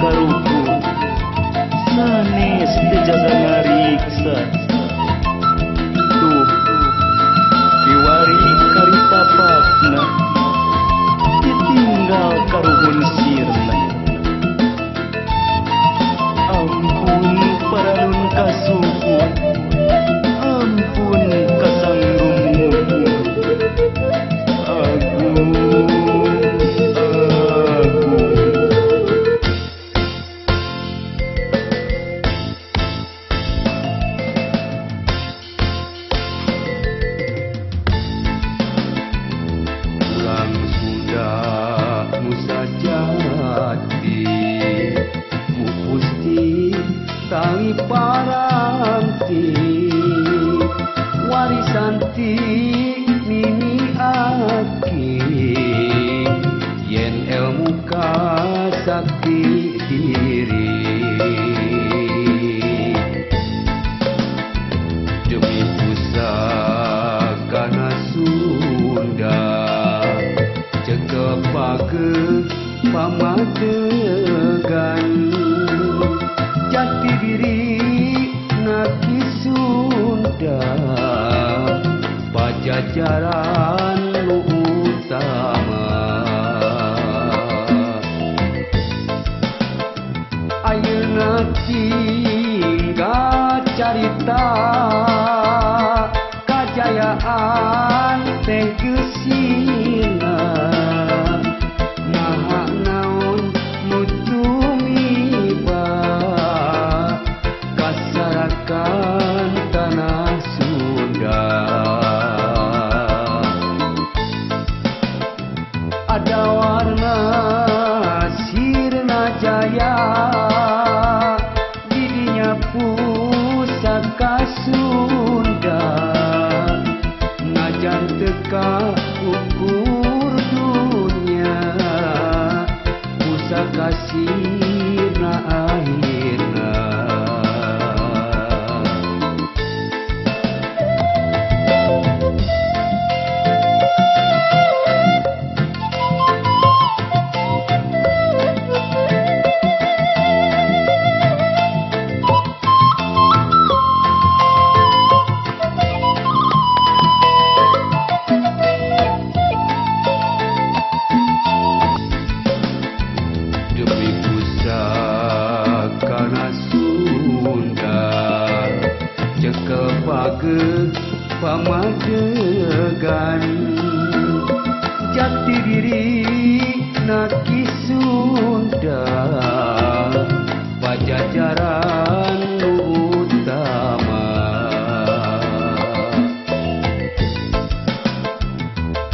करूँ तू? सने जगन सा tali paranti warisan ti mimi aki. Yen ilmu kasakti diri. Demi pusaka nasunda cekap ke pamadegan pelajaran lu utama. Ayeuna tinggal carita kajayaan teh Jawana Sirna Jaya dirinya pusaka Sunda ngajan teka ukur dunia pusaka Sirna ke pamajegan jati diri naki Sunda. Pajajaran utama.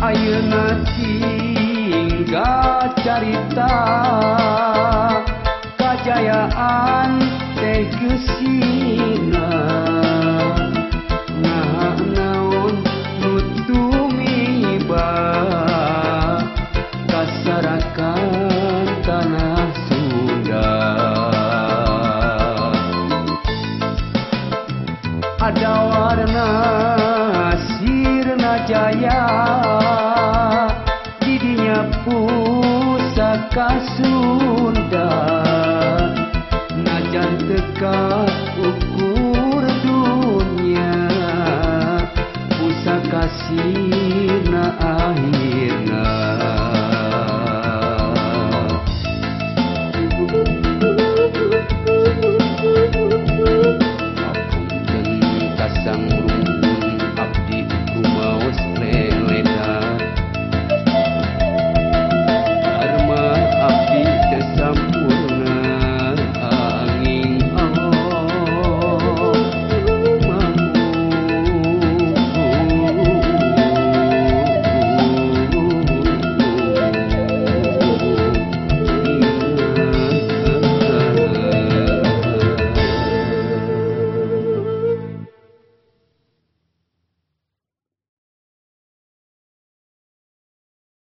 Ayeuna tinggal carita. Kajayaan teh geus Dawarna Sirna Jaya. Didinya pusaka Sunda. Najan teka ukur dunia. Pusaka Sirna akhirna